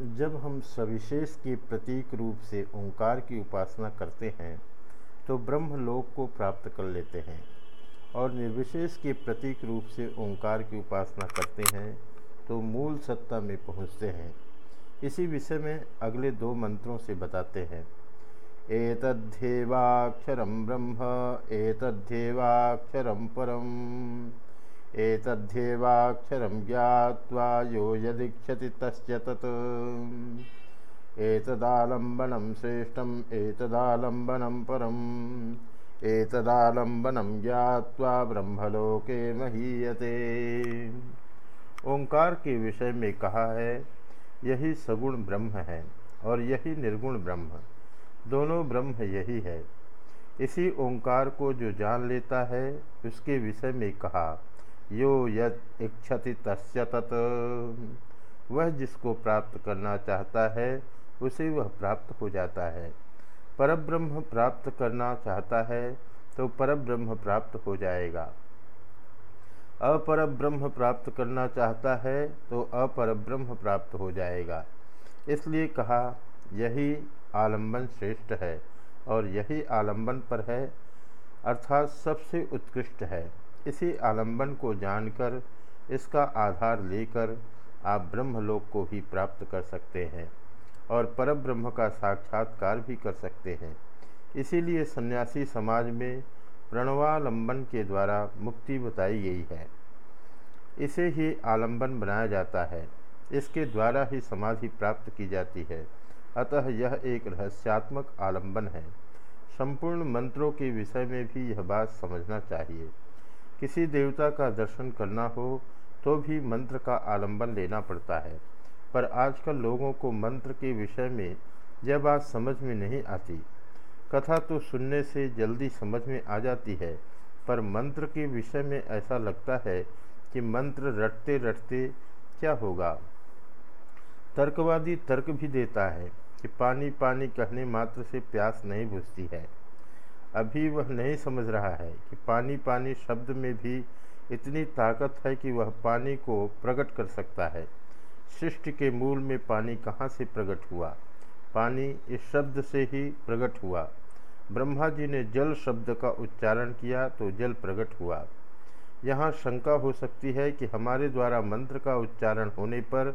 जब हम सविशेष के प्रतीक रूप से ओंकार की उपासना करते हैं तो ब्रह्म लोक को प्राप्त कर लेते हैं और निर्विशेष के प्रतीक रूप से ओंकार की उपासना करते हैं तो मूल सत्ता में पहुँचते हैं। इसी विषय में अगले दो मंत्रों से बताते हैं। एतद्धेवाक्षरम ब्रह्म एतद्धेवाक्षरम परम। एतद्धेवाक्षरं ज्ञात्वा यो यदीक्षति तस्य तत् एतदालम्बनं श्रेष्ठम्, एतदालम्बनं परम्। एतदालम्बनं ब्रह्मलोके महीयते। ओंकार के विषय में कहा है, यही सगुण ब्रह्म है और यही निर्गुण ब्रह्म। दोनों ब्रह्म यही है। इसी ओंकार को जो जान लेता है, उसके विषय में कहा यो यद इच्छति तस्य तत्। वह जिसको प्राप्त करना चाहता है, उसे वह प्राप्त हो जाता है। परब्रह्म प्राप्त करना चाहता है तो परब्रह्म प्राप्त हो जाएगा। अपर ब्रह्म प्राप्त करना चाहता है तो अपर ब्रह्म प्राप्त हो जाएगा। इसलिए कहा, यही आलंबन श्रेष्ठ है, और यही आलंबन पर है, अर्थात सबसे उत्कृष्ट है। इसी आलंबन को जानकर, इसका आधार लेकर आप ब्रह्मलोक को भी प्राप्त कर सकते हैं और परब्रह्म का साक्षात्कार भी कर सकते हैं। इसीलिए सन्यासी समाज में प्रणवालंबन के द्वारा मुक्ति बताई गई है। इसे ही आलंबन बनाया जाता है। इसके द्वारा ही समाधि प्राप्त की जाती है। अतः यह एक रहस्यात्मक आलंबन है। संपूर्ण मंत्रों के विषय में भी यह बात समझना चाहिए। किसी देवता का दर्शन करना हो तो भी मंत्र का आलंबन लेना पड़ता है। पर आजकल लोगों को मंत्र के विषय में यह बात समझ में नहीं आती। कथा तो सुनने से जल्दी समझ में आ जाती है, पर मंत्र के विषय में ऐसा लगता है कि मंत्र रटते रटते क्या होगा। तर्कवादी तर्क भी देता है कि पानी पानी कहने मात्र से प्यास नहीं बुझती है। अभी वह नहीं समझ रहा है कि पानी पानी शब्द में भी इतनी ताकत है कि वह पानी को प्रकट कर सकता है। सृष्टि के मूल में पानी कहाँ से प्रकट हुआ? पानी इस शब्द से ही प्रकट हुआ। ब्रह्मा जी ने जल शब्द का उच्चारण किया तो जल प्रकट हुआ। यहाँ शंका हो सकती है कि हमारे द्वारा मंत्र का उच्चारण होने पर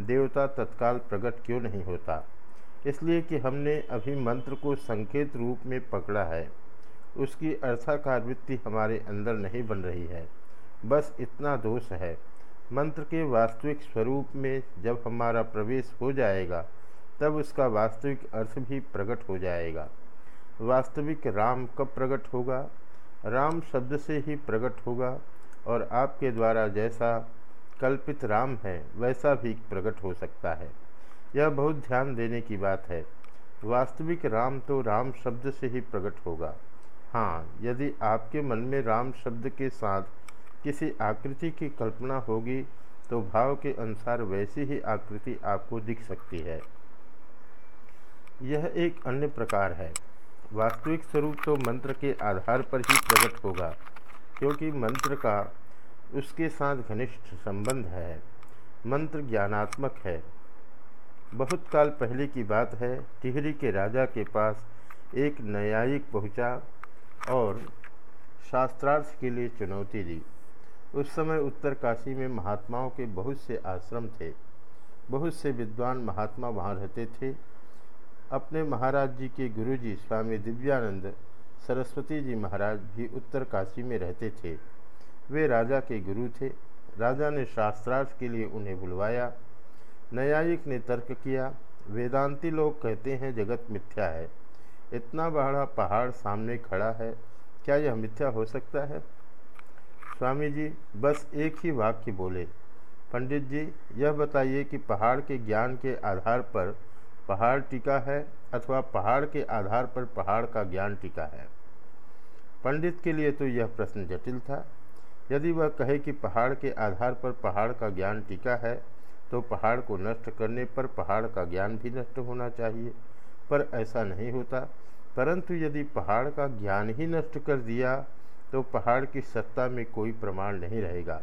देवता तत्काल प्रकट क्यों नहीं होता? इसलिए कि हमने अभी मंत्र को संकेत रूप में पकड़ा है। उसकी अर्थाकार वृत्ति हमारे अंदर नहीं बन रही है। बस इतना दोष है। मंत्र के वास्तविक स्वरूप में जब हमारा प्रवेश हो जाएगा, तब उसका वास्तविक अर्थ भी प्रकट हो जाएगा। वास्तविक राम कब प्रकट होगा? राम शब्द से ही प्रकट होगा और आपके द्वारा जैसा कल्पित राम है, वैसा भी प्रकट हो सकता है। यह बहुत ध्यान देने की बात है। वास्तविक राम तो राम शब्द से ही प्रकट होगा। हाँ यदि आपके मन में राम शब्द के साथ किसी आकृति की कल्पना होगी तो भाव के अनुसार वैसी ही आकृति आपको दिख सकती है। यह एक अन्य प्रकार है। वास्तविक स्वरूप तो मंत्र के आधार पर ही प्रकट होगा, क्योंकि मंत्र का उसके साथ घनिष्ठ संबंध है। मंत्र ज्ञानात्मक है। बहुत काल पहले की बात है, टिहरी के राजा के पास एक न्यायिक पहुँचा और शास्त्रार्थ के लिए चुनौती दी। उस समय उत्तर काशी में महात्माओं के बहुत से आश्रम थे। बहुत से विद्वान महात्मा वहाँ रहते थे। अपने महाराज जी के गुरुजी स्वामी दिव्यानंद, सरस्वती जी महाराज भी उत्तर काशी में रहते थे। वे राजा के गुरु थे। राजा ने शास्त्रार्थ के लिए उन्हें बुलवाया। न्यायिक ने तर्क किया, वेदांती लोग कहते हैं जगत मिथ्या है। इतना बड़ा पहाड़ सामने खड़ा है, क्या यह मिथ्या हो सकता है? स्वामी जी, बस एक ही वाक्य बोले। पंडित जी, यह बताइए कि पहाड़ के ज्ञान के आधार पर पहाड़ टिका है अथवा पहाड़ के आधार पर पहाड़ का ज्ञान टिका है? पंडित के लिए तो यह प्रश्न जटिल था। यदि वह कहे कि पहाड़ के आधार पर पहाड़ का ज्ञान टिका है तो पहाड़ को नष्ट करने पर पहाड़ का ज्ञान भी नष्ट होना चाहिए। पर ऐसा नहीं होता। परंतु यदि पहाड़ का ज्ञान ही नष्ट कर दिया तो पहाड़ की सत्ता में कोई प्रमाण नहीं रहेगा।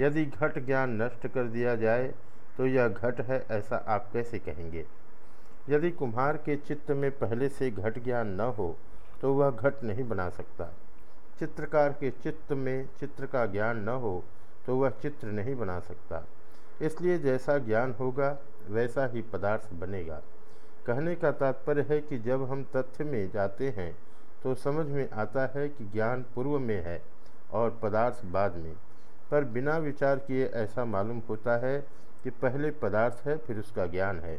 यदि घट ज्ञान नष्ट कर दिया जाए तो यह घट है ऐसा आप कैसे कहेंगे? यदि कुम्हार के चित्त में पहले से घट ज्ञान न हो तो वह घट नहीं बना सकता। चित्रकार के चित्त में चित्र का ज्ञान न हो तो वह चित्र नहीं बना सकता। इसलिए जैसा ज्ञान होगा, वैसा ही पदार्थ बनेगा। कहने का तात्पर्य है कि जब हम तथ्य में जाते हैं तो समझ में आता है कि ज्ञान पूर्व में है और पदार्थ बाद में। पर बिना विचार किए ऐसा मालूम होता है कि पहले पदार्थ है, फिर उसका ज्ञान है।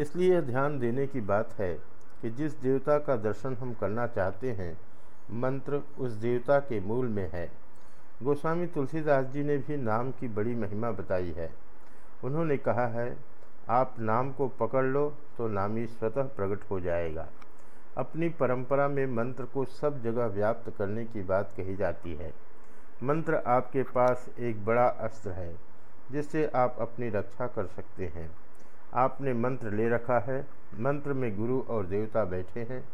इसलिए ध्यान देने की बात है कि जिस देवता का दर्शन हम करना चाहते हैं, मंत्र उस देवता के मूल में है। गोस्वामी तुलसीदास जी ने भी नाम की बड़ी महिमा बताई है। उन्होंने कहा है, आप नाम को पकड़ लो तो नामी स्वतः प्रकट हो जाएगा। अपनी परंपरा में मंत्र को सब जगह व्याप्त करने की बात कही जाती है। मंत्र आपके पास एक बड़ा अस्त्र है जिससे आप अपनी रक्षा कर सकते हैं। आपने मंत्र ले रखा है, मंत्र में गुरु और देवता बैठे हैं।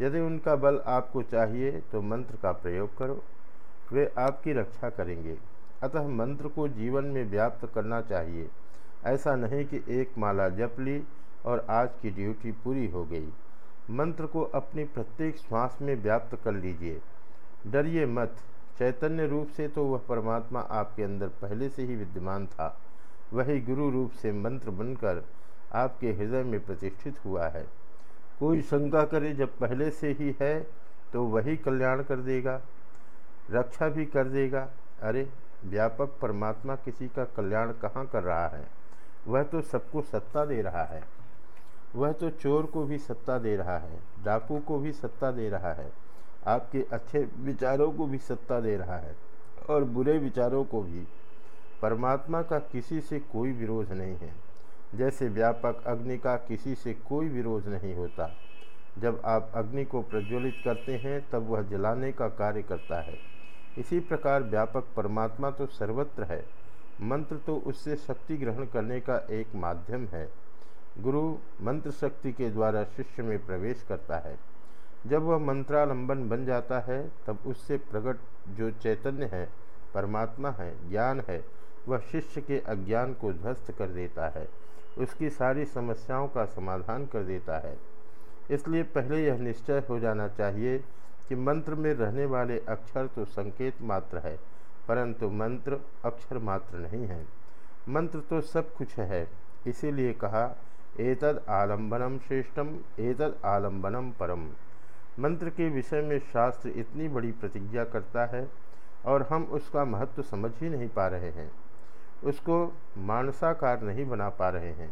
यदि उनका बल आपको चाहिए तो मंत्र का प्रयोग करो। वे आपकी रक्षा करेंगे। अतः मंत्र को जीवन में व्याप्त करना चाहिए। ऐसा नहीं कि एक माला जप ली और आज की ड्यूटी पूरी हो गई। मंत्र को अपनी प्रत्येक श्वास में व्याप्त कर लीजिए। डरिए मत। चैतन्य रूप से तो वह परमात्मा आपके अंदर पहले से ही विद्यमान था। वही गुरु रूप से मंत्र बनकर आपके हृदय में प्रतिष्ठित हुआ है। कोई शंका करे जब पहले से ही है तो वही कल्याण कर देगा। रक्षा भी कर देगा। अरे, व्यापक परमात्मा किसी का कल्याण कहाँ कर रहा है? वह तो सबको सत्ता दे रहा है। वह तो चोर को भी सत्ता दे रहा है, डाकू को भी सत्ता दे रहा है, आपके अच्छे विचारों को भी सत्ता दे रहा है और बुरे विचारों को भी। परमात्मा का किसी से कोई विरोध नहीं है। जैसे व्यापक अग्नि का किसी से कोई विरोध नहीं होता। जब आप अग्नि को प्रज्वलित करते हैं, तब वह जलाने का कार्य करता है। इसी प्रकार व्यापक परमात्मा तो सर्वत्र है। मंत्र तो उससे शक्ति ग्रहण करने का एक माध्यम है। गुरु मंत्र शक्ति के द्वारा शिष्य में प्रवेश करता है। जब वह मंत्रालंबन बन जाता है, तब उससे प्रकट जो चैतन्य है, परमात्मा है, ज्ञान है, वह शिष्य के अज्ञान को ध्वस्त कर देता है। उसकी सारी समस्याओं का समाधान कर देता है। इसलिए पहले यह निश्चय हो जाना चाहिए कि मंत्र में रहने वाले अक्षर तो संकेत मात्र है, परंतु मंत्र अक्षर मात्र नहीं है। मंत्र तो सब कुछ है, इसीलिए कहा, एतद आलंबनम श्रेष्ठम, एतद आलंबनम परम। मंत्र के विषय में शास्त्र इतनी बड़ी प्रतिज्ञा करता है और हम उसका महत्व समझ ही नहीं पा रहे हैं। उसको मानसाकार नहीं बना पा रहे हैं।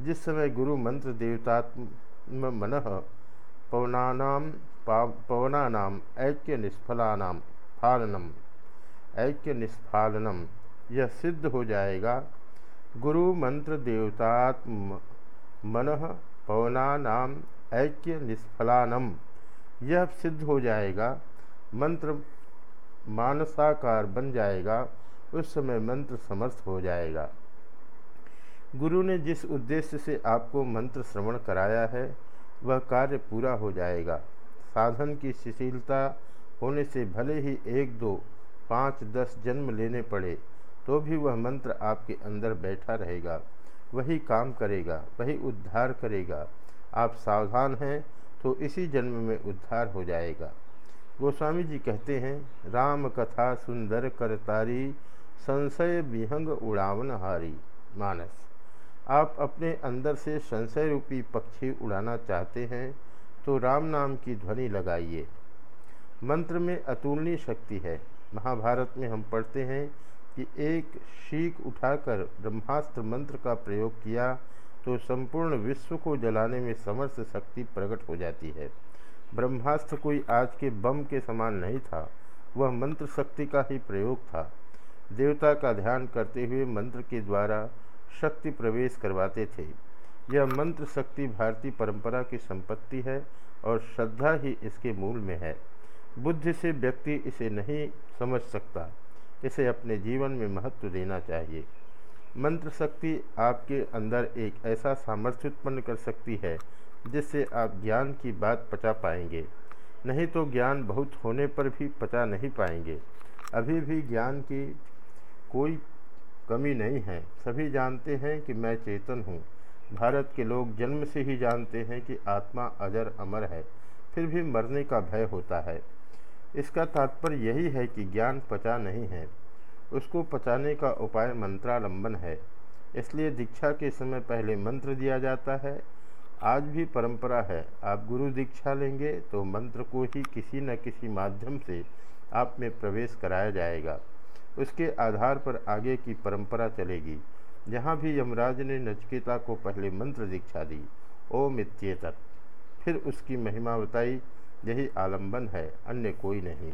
जिस समय गुरु मंत्र देवतात्म मन पवनानाम पवनानाम ऐक्य निष्फलानाम फालनम ऐक्य निष्फालनम यह सिद्ध हो जाएगा। गुरु मंत्र देवतात्म मन पवनानाम ऐक्य निष्फलानम यह सिद्ध हो जाएगा। मंत्र मानसाकार बन जाएगा, उस समय मंत्र समर्थ हो जाएगा। गुरु ने जिस उद्देश्य से आपको मंत्र श्रवण कराया है, वह कार्य पूरा हो जाएगा। साधन की शिथिलता होने से भले ही एक दो पाँच दस जन्म लेने पड़े तो भी वह मंत्र आपके अंदर बैठा रहेगा। वही काम करेगा, वही उद्धार करेगा। आप सावधान हैं तो इसी जन्म में उद्धार हो जाएगा। गोस्वामी जी कहते हैं, राम कथा सुंदर करतारी संशय विहंग उड़ावन हारी। मानस, आप अपने अंदर से संशय रूपी पक्षी उड़ाना चाहते हैं तो राम नाम की ध्वनि लगाइए। मंत्र में अतुलनीय शक्ति है। महाभारत में हम पढ़ते हैं कि एक शीख उठाकर ब्रह्मास्त्र मंत्र का प्रयोग किया तो संपूर्ण विश्व को जलाने में समर्थ शक्ति प्रकट हो जाती है। ब्रह्मास्त्र कोई आज के बम के समान नहीं था, वह मंत्र शक्ति का ही प्रयोग था। देवता का ध्यान करते हुए मंत्र के द्वारा शक्ति प्रवेश करवाते थे। यह मंत्र शक्ति भारतीय परंपरा की संपत्ति है और श्रद्धा ही इसके मूल में है। बुद्धि से व्यक्ति इसे नहीं समझ सकता। इसे अपने जीवन में महत्व देना चाहिए। मंत्र शक्ति आपके अंदर एक ऐसा सामर्थ्य उत्पन्न कर सकती है, जिससे आप ज्ञान की बात पचा पाएँगे। नहीं तो ज्ञान बहुत होने पर भी पचा नहीं पाएँगे। अभी भी ज्ञान की कोई कमी नहीं है। सभी जानते हैं कि मैं चेतन हूँ। भारत के लोग जन्म से ही जानते हैं कि आत्मा अजर अमर है, फिर भी मरने का भय होता है। इसका तात्पर्य यही है कि ज्ञान पचा नहीं है। उसको पचाने का उपाय मंत्रालंबन है। इसलिए दीक्षा के समय पहले मंत्र दिया जाता है। आज भी परंपरा है, आप गुरु दीक्षा लेंगे तो मंत्र को ही किसी न किसी माध्यम से आप में प्रवेश कराया जाएगा। उसके आधार पर आगे की परंपरा चलेगी। जहाँ भी यमराज ने नचकेता को पहले मंत्र दीक्षा दी, ओम इत्येतत्। फिर उसकी महिमा बताई, यही आलंबन है, अन्य कोई नहीं।